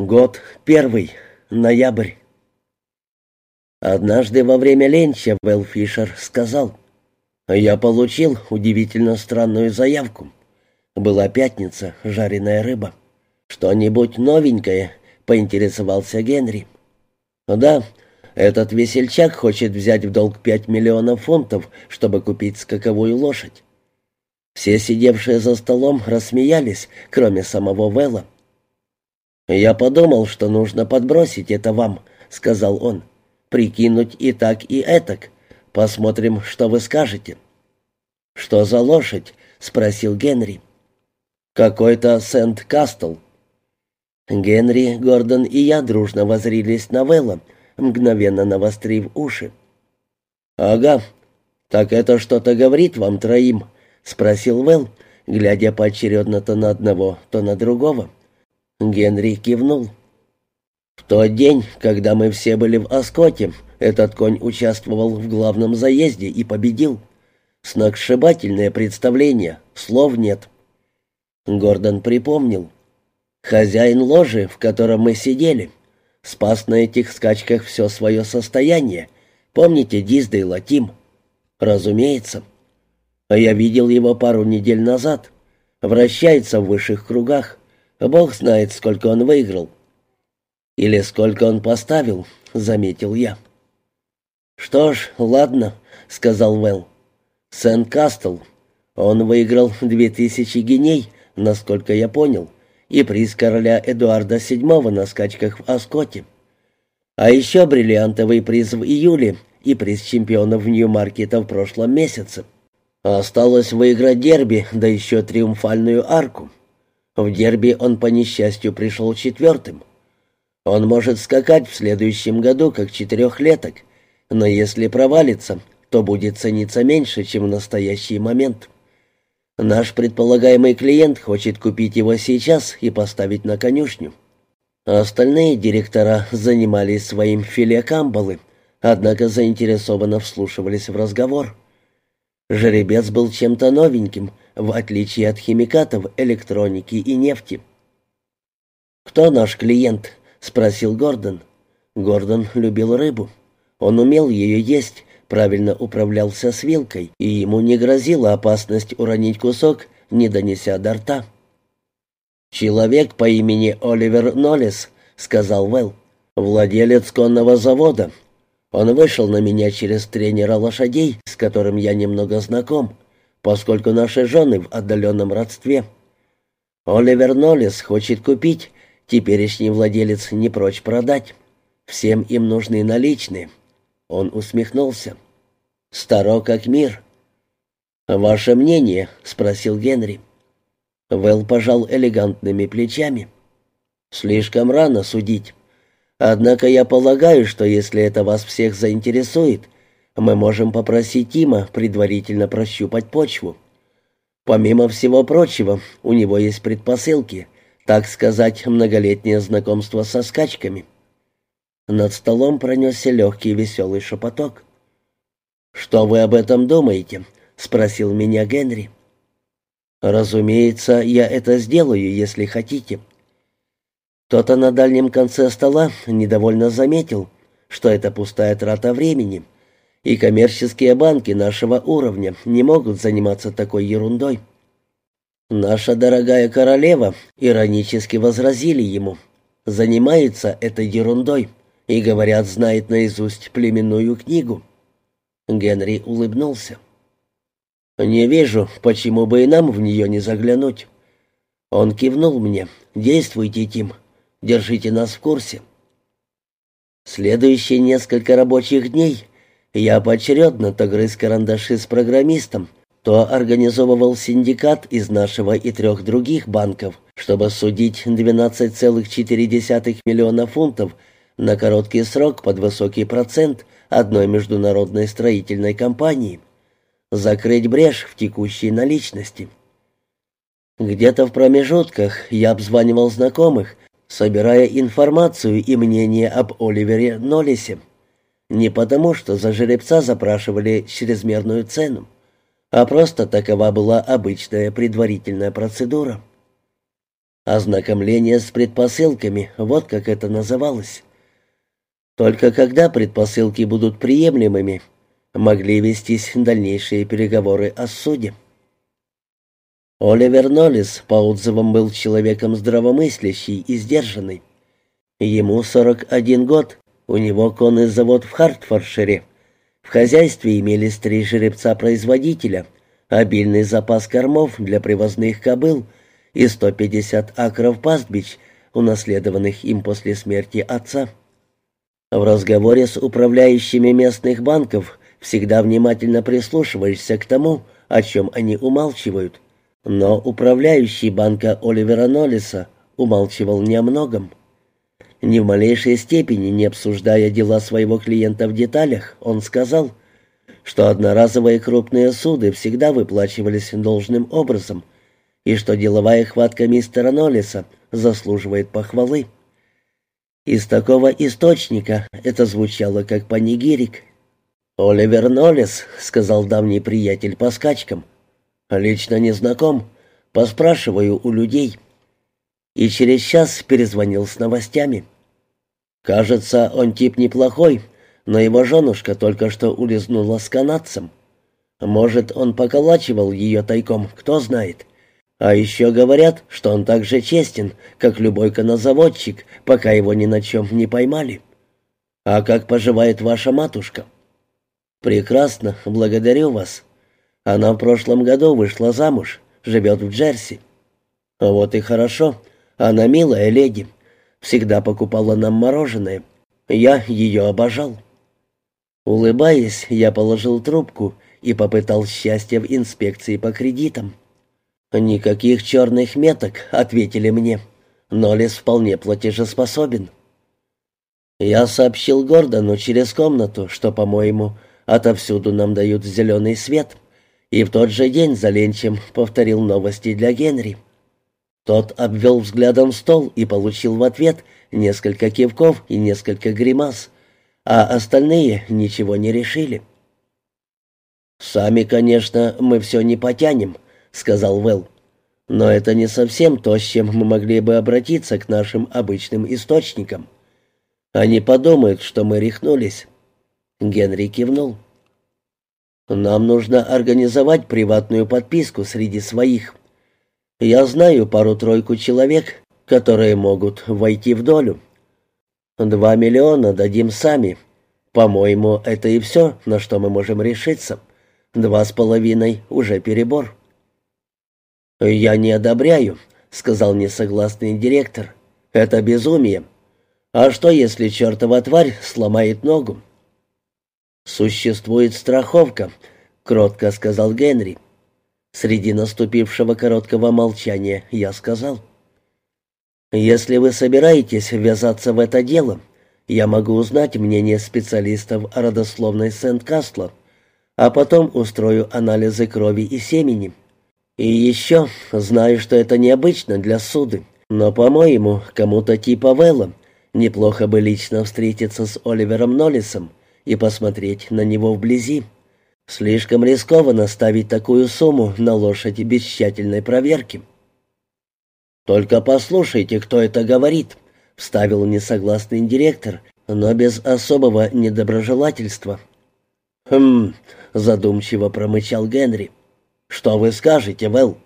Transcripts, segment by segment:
Год первый, ноябрь. Однажды во время ленча Белл Фишер сказал, «Я получил удивительно странную заявку. Была пятница, жареная рыба. Что-нибудь новенькое?» — поинтересовался Генри. «Да, этот весельчак хочет взять в долг пять миллионов фунтов, чтобы купить скаковую лошадь. Все сидевшие за столом рассмеялись, кроме самого Вэлла. «Я подумал, что нужно подбросить это вам», — сказал он. «Прикинуть и так, и этак. Посмотрим, что вы скажете». «Что за лошадь?» — спросил Генри. «Какой-то Сент-Кастл». Генри, Гордон и я дружно возрились на Вэлла, мгновенно навострив уши. «Ага, так это что-то говорит вам троим?» — спросил Вэлл, глядя поочередно то на одного, то на другого. Генри кивнул. В тот день, когда мы все были в Оскоте, этот конь участвовал в главном заезде и победил. Сногсшибательное представление, слов нет. Гордон припомнил. Хозяин ложи, в котором мы сидели, спас на этих скачках все свое состояние. Помните Диздейла Тим? Разумеется. А я видел его пару недель назад. Вращается в высших кругах. Бог знает, сколько он выиграл. Или сколько он поставил, заметил я. Что ж, ладно, сказал Вэлл. Сент-Кастл. Он выиграл две тысячи геней, насколько я понял, и приз короля Эдуарда VII на скачках в Аскоте. А еще бриллиантовый приз в июле и приз чемпионов Нью-Маркета в прошлом месяце. Осталось выиграть дерби, да еще триумфальную арку. В дерби он по несчастью пришел четвертым. Он может скакать в следующем году, как четырехлеток, но если провалится, то будет цениться меньше, чем в настоящий момент. Наш предполагаемый клиент хочет купить его сейчас и поставить на конюшню. Остальные директора занимались своим филе камбалы, однако заинтересованно вслушивались в разговор. Жеребец был чем-то новеньким, в отличие от химикатов, электроники и нефти. «Кто наш клиент?» — спросил Гордон. Гордон любил рыбу. Он умел ее есть, правильно управлялся с вилкой, и ему не грозила опасность уронить кусок, не донеся до рта. «Человек по имени Оливер Ноллес», — сказал Вэлл, — «владелец конного завода, он вышел на меня через тренера лошадей, с которым я немного знаком, поскольку наши жены в отдаленном родстве. Оливер Ноллес хочет купить, теперешний владелец не прочь продать. Всем им нужны наличные. Он усмехнулся. «Старо как мир». «Ваше мнение?» — спросил Генри. Вэл пожал элегантными плечами. «Слишком рано судить. Однако я полагаю, что если это вас всех заинтересует, мы можем попросить Тима предварительно прощупать почву. Помимо всего прочего, у него есть предпосылки, так сказать, многолетнее знакомство со скачками. Над столом пронесся легкий веселый шепоток. «Что вы об этом думаете?» — спросил меня Генри. «Разумеется, я это сделаю, если хотите», кто-то на дальнем конце стола недовольно заметил, что это пустая трата времени, и коммерческие банки нашего уровня не могут заниматься такой ерундой. Наша дорогая королева иронически возразили ему, занимается этой ерундой и, говорят, знает наизусть племенную книгу. Генри улыбнулся. «Не вижу, почему бы и нам в нее не заглянуть». Он кивнул мне. «Действуйте, Тим. Держите нас в курсе. Следующие несколько рабочих дней я поочередно то грыз карандаши с программистом, то организовывал синдикат из нашего и трех других банков, чтобы судить 12,4 миллиона фунтов на короткий срок под высокий процент одной международной строительной компании, закрыть брешь в текущей наличности. Где-то в промежутках я обзванивал знакомых, собирая информацию и мнение об Оливере Ноллисе. Не потому, что за жеребца запрашивали чрезмерную цену, а просто такова была обычная предварительная процедура. Ознакомление с предпосылками, вот как это называлось. Только когда предпосылки будут приемлемыми, могли вестись дальнейшие переговоры о суде. Оливер Ноллис по отзывам был человеком здравомыслящий и сдержанный. Ему 41 год, у него конный завод в Хартфордшире. В хозяйстве имелись три жеребца-производителя, обильный запас кормов для привозных кобыл и 150 акров пастбищ, унаследованных им после смерти отца. В разговоре с управляющими местных банков всегда внимательно прислушиваешься к тому, о чем они умалчивают – но управляющий банка Оливера Ноллиса умалчивал не о многом. Ни в малейшей степени не обсуждая дела своего клиента в деталях, он сказал, что одноразовые крупные суды всегда выплачивались должным образом и что деловая хватка мистера Ноллиса заслуживает похвалы. Из такого источника это звучало как панигирик. «Оливер Ноллис», — сказал давний приятель по скачкам, «Лично не знаком. Поспрашиваю у людей». И через час перезвонил с новостями. «Кажется, он тип неплохой, но его женушка только что улизнула с канадцем. Может, он поколачивал ее тайком, кто знает. А еще говорят, что он так же честен, как любой конозаводчик, пока его ни на чем не поймали. А как поживает ваша матушка?» «Прекрасно, благодарю вас. Она в прошлом году вышла замуж, живет в Джерси. Вот и хорошо. Она милая леди. Всегда покупала нам мороженое. Я ее обожал. Улыбаясь, я положил трубку и попытал счастье в инспекции по кредитам. «Никаких черных меток», — ответили мне. «Нолис вполне платежеспособен». Я сообщил Гордону через комнату, что, по-моему, отовсюду нам дают зеленый свет — и в тот же день за ленчем повторил новости для Генри. Тот обвел взглядом стол и получил в ответ несколько кивков и несколько гримас, а остальные ничего не решили. «Сами, конечно, мы все не потянем», — сказал Вэл. «Но это не совсем то, с чем мы могли бы обратиться к нашим обычным источникам. Они подумают, что мы рехнулись». Генри кивнул. Нам нужно организовать приватную подписку среди своих. Я знаю пару-тройку человек, которые могут войти в долю. Два миллиона дадим сами. По-моему, это и все, на что мы можем решиться. Два с половиной уже перебор. «Я не одобряю», — сказал несогласный директор. «Это безумие. А что, если чертова тварь сломает ногу? «Существует страховка», — кротко сказал Генри. Среди наступившего короткого молчания я сказал. «Если вы собираетесь ввязаться в это дело, я могу узнать мнение специалистов о родословной Сент-Кастла, а потом устрою анализы крови и семени. И еще знаю, что это необычно для суды, но, по-моему, кому-то типа Вэлла неплохо бы лично встретиться с Оливером Ноллисом, и посмотреть на него вблизи. Слишком рискованно ставить такую сумму на лошадь без тщательной проверки. «Только послушайте, кто это говорит», — вставил несогласный директор, но без особого недоброжелательства. «Хм», — задумчиво промычал Генри. «Что вы скажете, Вэл?»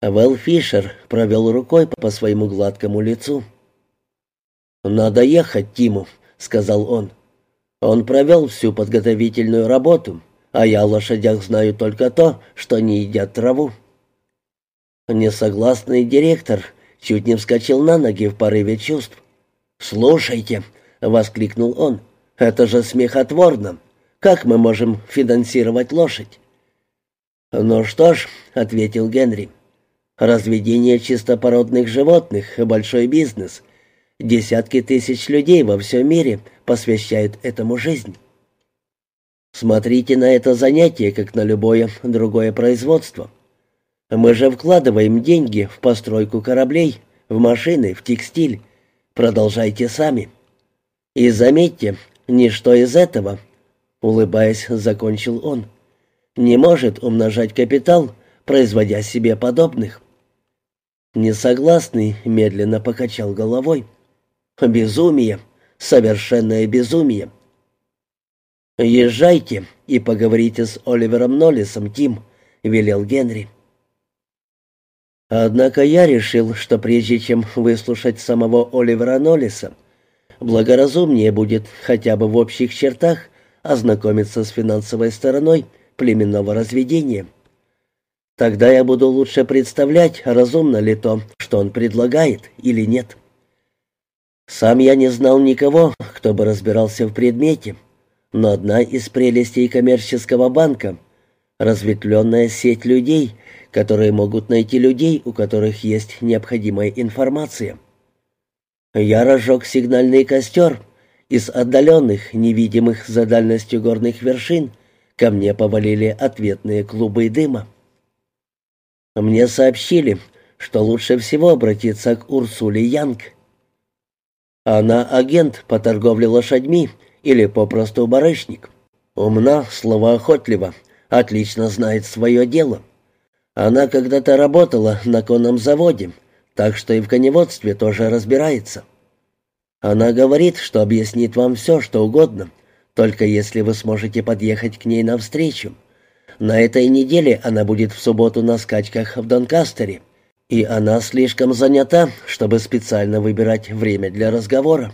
Вэл Фишер провел рукой по своему гладкому лицу. «Надо ехать, Тиму», — сказал он. Он провел всю подготовительную работу, а я о лошадях знаю только то, что они едят траву. Несогласный директор чуть не вскочил на ноги в порыве чувств. «Слушайте», — воскликнул он, — «это же смехотворно. Как мы можем финансировать лошадь?» «Ну что ж», — ответил Генри, — «разведение чистопородных животных — большой бизнес, Десятки тысяч людей во всем мире посвящают этому жизнь. Смотрите на это занятие, как на любое другое производство. Мы же вкладываем деньги в постройку кораблей, в машины, в текстиль. Продолжайте сами. И заметьте, ничто из этого, улыбаясь, закончил он, не может умножать капитал, производя себе подобных. Несогласный медленно покачал головой. «Безумие! Совершенное безумие!» «Езжайте и поговорите с Оливером Ноллисом, Тим», — велел Генри. Однако я решил, что прежде чем выслушать самого Оливера Ноллиса, благоразумнее будет хотя бы в общих чертах ознакомиться с финансовой стороной племенного разведения. Тогда я буду лучше представлять, разумно ли то, что он предлагает, или нет. Сам я не знал никого, кто бы разбирался в предмете, но одна из прелестей коммерческого банка — разветвленная сеть людей, которые могут найти людей, у которых есть необходимая информация. Я разжег сигнальный костер, из отдаленных, невидимых за дальностью горных вершин ко мне повалили ответные клубы дыма. Мне сообщили, что лучше всего обратиться к Урсуле Янг. Она агент по торговле лошадьми или попросту барышник. Умна, словоохотлива, отлично знает свое дело. Она когда-то работала на конном заводе, так что и в коневодстве тоже разбирается. Она говорит, что объяснит вам все, что угодно, только если вы сможете подъехать к ней навстречу. На этой неделе она будет в субботу на скачках в Донкастере, и она слишком занята, чтобы специально выбирать время для разговора.